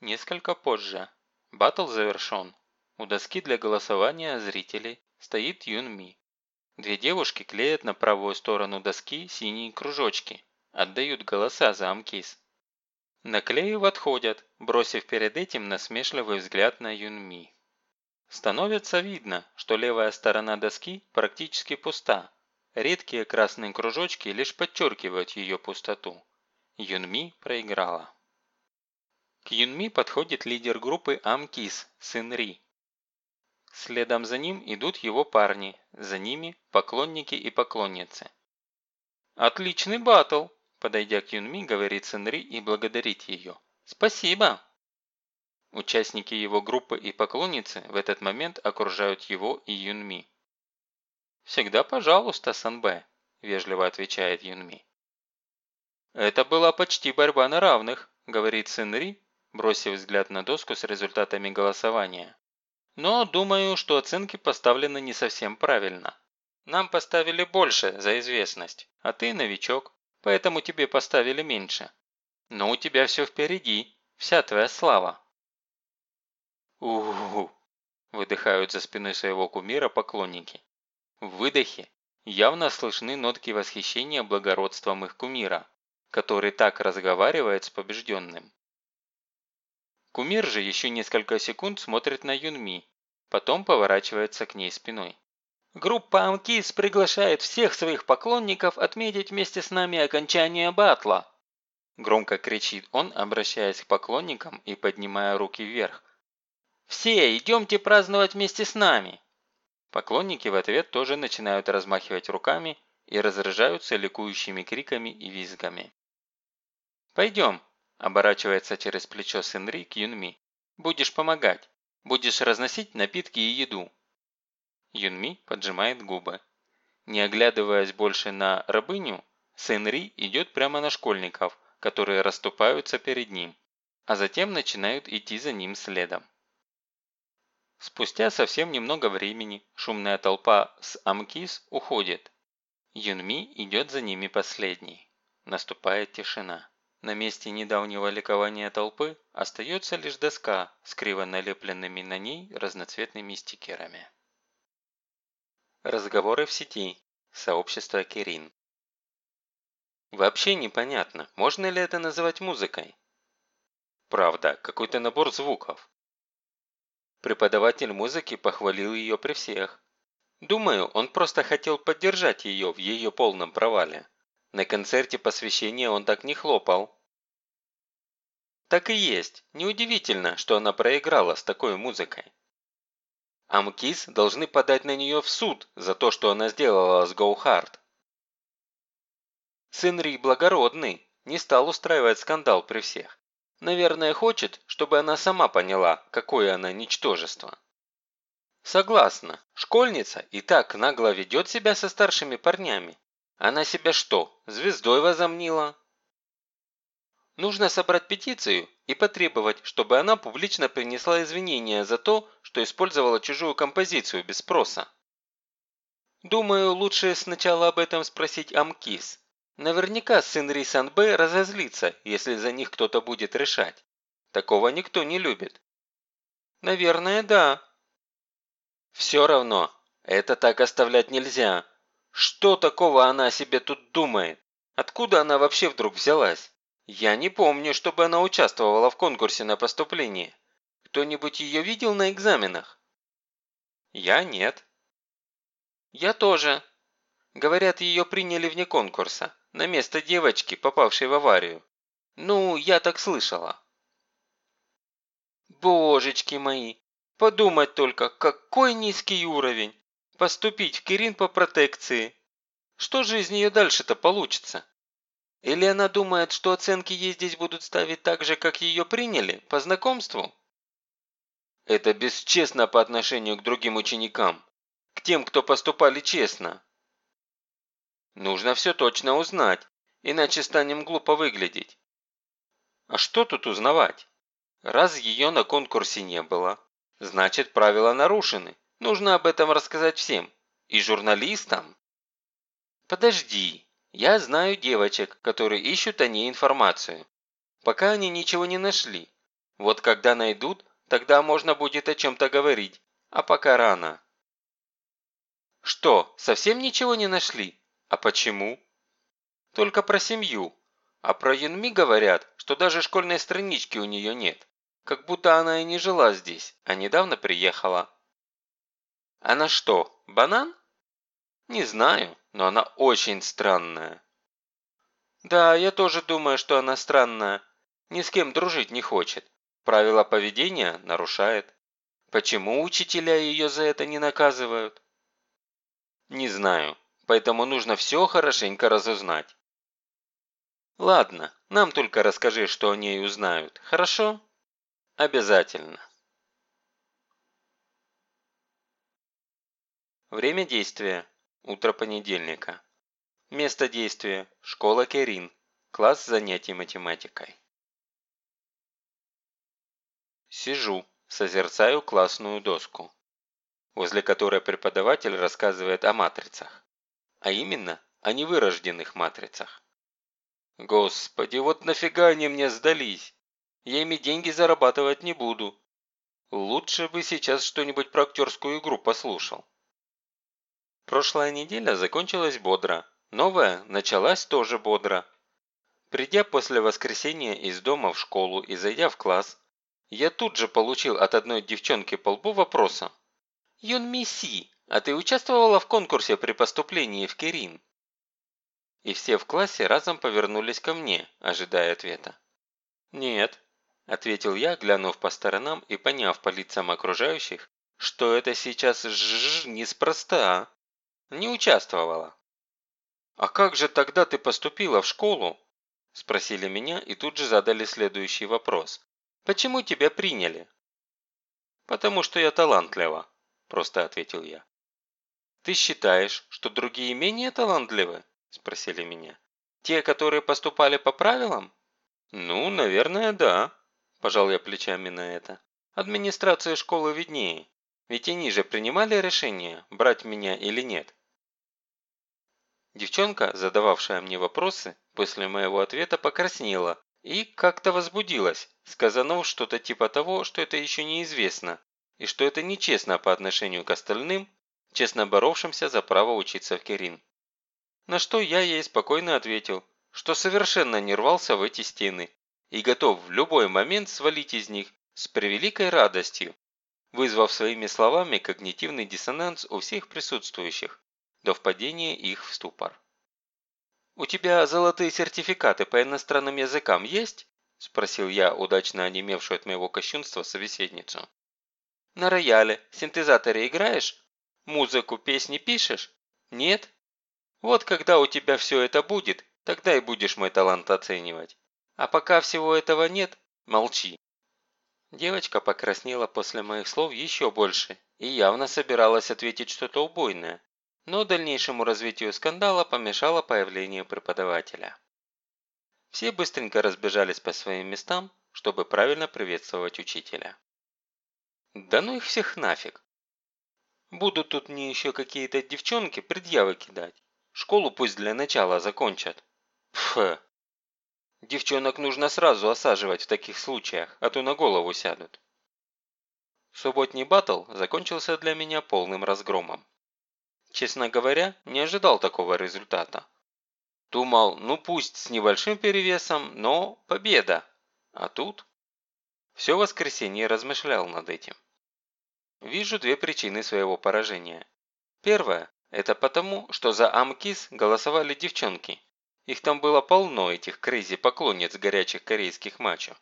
Несколько позже. Баттл завершен. У доски для голосования зрителей стоит Юн Ми. Две девушки клеят на правую сторону доски синие кружочки. Отдают голоса за Амкис. Наклеив отходят, бросив перед этим насмешливый взгляд на Юн Ми. Становится видно, что левая сторона доски практически пуста. Редкие красные кружочки лишь подчеркивают ее пустоту. Юнми проиграла. К Юнми подходит лидер группы Амкис, сын Ри. Следом за ним идут его парни, за ними поклонники и поклонницы. «Отличный батл!» – подойдя к Юнми, говорит сын Ри и благодарит ее. «Спасибо!» Участники его группы и поклонницы в этот момент окружают его и Юнми. «Всегда пожалуйста, Санбэ», – вежливо отвечает Юнми. «Это была почти борьба на равных», – говорит сын Ри, бросив взгляд на доску с результатами голосования. «Но думаю, что оценки поставлены не совсем правильно. Нам поставили больше за известность, а ты новичок, поэтому тебе поставили меньше. Но у тебя все впереди, вся твоя слава». «Угу!» – выдыхают за спиной своего кумира поклонники. В выдохе явно слышны нотки восхищения благородством их кумира, который так разговаривает с побежденным. Кумир же еще несколько секунд смотрит на Юнми, потом поворачивается к ней спиной. «Группа Амкис приглашает всех своих поклонников отметить вместе с нами окончание батла!» Громко кричит он, обращаясь к поклонникам и поднимая руки вверх. «Все, идемте праздновать вместе с нами!» Поклонники в ответ тоже начинают размахивать руками и разражаются ликующими криками и визгами. «Пойдем», – оборачивается через плечо Сенри к Юнми. «Будешь помогать. Будешь разносить напитки и еду». Юнми поджимает губы. Не оглядываясь больше на рабыню, Сенри идет прямо на школьников, которые расступаются перед ним, а затем начинают идти за ним следом. Спустя совсем немного времени шумная толпа с Амкис уходит. Юнми идет за ними последней. Наступает тишина. На месте недавнего ликования толпы остается лишь доска с криво налепленными на ней разноцветными стикерами. Разговоры в сети. Сообщество Кирин. Вообще непонятно, можно ли это называть музыкой. Правда, какой-то набор звуков. Преподаватель музыки похвалил ее при всех. Думаю, он просто хотел поддержать ее в ее полном провале. На концерте посвящения он так не хлопал. Так и есть. Неудивительно, что она проиграла с такой музыкой. Амкис должны подать на нее в суд за то, что она сделала с Гоухард. Сын Ри благородный, не стал устраивать скандал при всех. Наверное, хочет, чтобы она сама поняла, какое она ничтожество. Согласна, школьница и так нагло ведет себя со старшими парнями. Она себя что, звездой возомнила? Нужно собрать петицию и потребовать, чтобы она публично принесла извинения за то, что использовала чужую композицию без спроса. Думаю, лучше сначала об этом спросить Амкис. Наверняка сын Рисан Б разозлится, если за них кто-то будет решать. Такого никто не любит. Наверное, да. Все равно, это так оставлять нельзя. Что такого она о себе тут думает? Откуда она вообще вдруг взялась? Я не помню, чтобы она участвовала в конкурсе на поступление. Кто-нибудь ее видел на экзаменах? Я нет. Я тоже. Говорят, ее приняли вне конкурса на место девочки, попавшей в аварию. Ну, я так слышала. Божечки мои, подумать только, какой низкий уровень. Поступить в Кирин по протекции. Что же из нее дальше-то получится? Или она думает, что оценки ей здесь будут ставить так же, как ее приняли, по знакомству? Это бесчестно по отношению к другим ученикам, к тем, кто поступали честно. Нужно все точно узнать, иначе станем глупо выглядеть. А что тут узнавать? Раз ее на конкурсе не было, значит правила нарушены. Нужно об этом рассказать всем. И журналистам. Подожди, я знаю девочек, которые ищут о ней информацию. Пока они ничего не нашли. Вот когда найдут, тогда можно будет о чем-то говорить, а пока рано». «Что, совсем ничего не нашли? А почему?» «Только про семью. А про Юнми говорят, что даже школьной странички у нее нет. Как будто она и не жила здесь, а недавно приехала». «Она что, банан?» «Не знаю, но она очень странная». «Да, я тоже думаю, что она странная. Ни с кем дружить не хочет. Правила поведения нарушает. Почему учителя ее за это не наказывают?» «Не знаю, поэтому нужно все хорошенько разузнать». «Ладно, нам только расскажи, что о ней узнают, хорошо?» «Обязательно». Время действия. Утро понедельника. Место действия. Школа Керин. Класс занятий математикой. Сижу, созерцаю классную доску, возле которой преподаватель рассказывает о матрицах. А именно, о невырожденных матрицах. Господи, вот нафига они мне сдались? Я ими деньги зарабатывать не буду. Лучше бы сейчас что-нибудь про актерскую игру послушал. Прошлая неделя закончилась бодро, новая началась тоже бодро. Придя после воскресенья из дома в школу и зайдя в класс, я тут же получил от одной девчонки по лбу вопросом. «Юн Миси, а ты участвовала в конкурсе при поступлении в Керин?» И все в классе разом повернулись ко мне, ожидая ответа. «Нет», – ответил я, глянув по сторонам и поняв по лицам окружающих, что это сейчас ж неспроста. Не участвовала. «А как же тогда ты поступила в школу?» Спросили меня и тут же задали следующий вопрос. «Почему тебя приняли?» «Потому что я талантлива», – просто ответил я. «Ты считаешь, что другие менее талантливы?» – спросили меня. «Те, которые поступали по правилам?» «Ну, наверное, да», – пожал я плечами на это. «Администрация школы виднее, ведь они же принимали решение, брать меня или нет». Девчонка, задававшая мне вопросы, после моего ответа покраснела и как-то возбудилась, сказанув что-то типа того, что это еще неизвестно, и что это нечестно по отношению к остальным, честно боровшимся за право учиться в Керин. На что я ей спокойно ответил, что совершенно не рвался в эти стены и готов в любой момент свалить из них с превеликой радостью, вызвав своими словами когнитивный диссонанс у всех присутствующих, до впадения их в ступор. «У тебя золотые сертификаты по иностранным языкам есть?» – спросил я удачно онемевшую от моего кощунства собеседницу. «На рояле, синтезаторе играешь? Музыку, песни пишешь? Нет? Вот когда у тебя все это будет, тогда и будешь мой талант оценивать. А пока всего этого нет, молчи». Девочка покраснела после моих слов еще больше и явно собиралась ответить что-то убойное, но дальнейшему развитию скандала помешало появление преподавателя. Все быстренько разбежались по своим местам, чтобы правильно приветствовать учителя. Да ну их всех нафиг. Будут тут мне еще какие-то девчонки предъявы кидать. Школу пусть для начала закончат. Пф. Девчонок нужно сразу осаживать в таких случаях, а то на голову сядут. Субботний батл закончился для меня полным разгромом. Честно говоря, не ожидал такого результата. Думал, ну пусть с небольшим перевесом, но победа. А тут... Все воскресенье размышлял над этим. Вижу две причины своего поражения. Первая – это потому, что за Амкис голосовали девчонки. Их там было полно, этих крейзи-поклонниц горячих корейских мачо.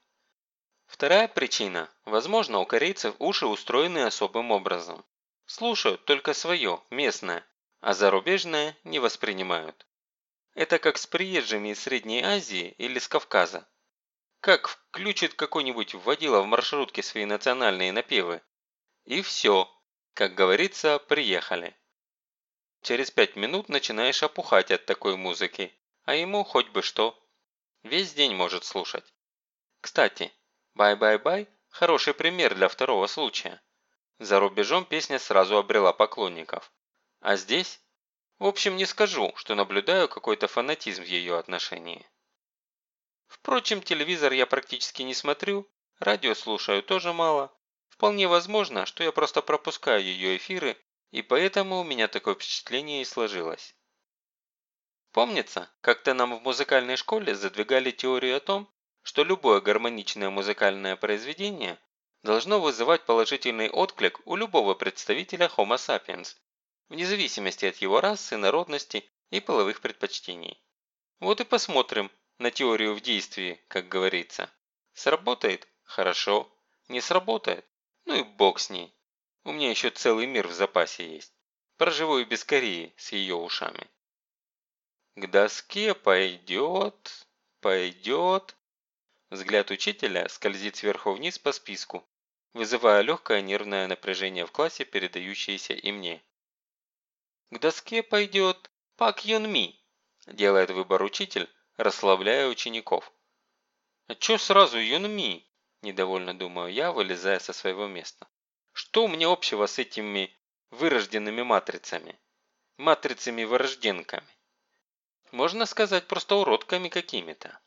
Вторая причина – возможно, у корейцев уши устроены особым образом. Слушают только свое, местное, а зарубежное не воспринимают. Это как с приезжими из Средней Азии или с Кавказа. Как включит какой-нибудь водила в маршрутке свои национальные напевы. И все, как говорится, приехали. Через пять минут начинаешь опухать от такой музыки, а ему хоть бы что. Весь день может слушать. Кстати, «Bye Bye Bye» – хороший пример для второго случая. За рубежом песня сразу обрела поклонников. А здесь? В общем, не скажу, что наблюдаю какой-то фанатизм в ее отношении. Впрочем, телевизор я практически не смотрю, Радио слушаю тоже мало. Вполне возможно, что я просто пропускаю ее эфиры, и поэтому у меня такое впечатление и сложилось. Помнится, как-то нам в музыкальной школе задвигали теорию о том, что любое гармоничное музыкальное произведение должно вызывать положительный отклик у любого представителя Homo sapiens, вне зависимости от его расы, народности и половых предпочтений. Вот и посмотрим на теорию в действии, как говорится. Сработает – хорошо, не сработает – ну и бог с ней. У меня еще целый мир в запасе есть. Проживу и без Кореи с ее ушами. К доске пойдет, пойдет. Взгляд учителя скользит сверху вниз по списку, вызывая легкое нервное напряжение в классе, передающееся и мне. К доске пойдет Пак Йон Ми, делает выбор учитель, расслабляя учеников. А чё сразу Йон Ми? Недовольно думаю я, вылезая со своего места. Что у меня общего с этими вырожденными матрицами? Матрицами-вырожденками? Можно сказать, просто уродками какими-то.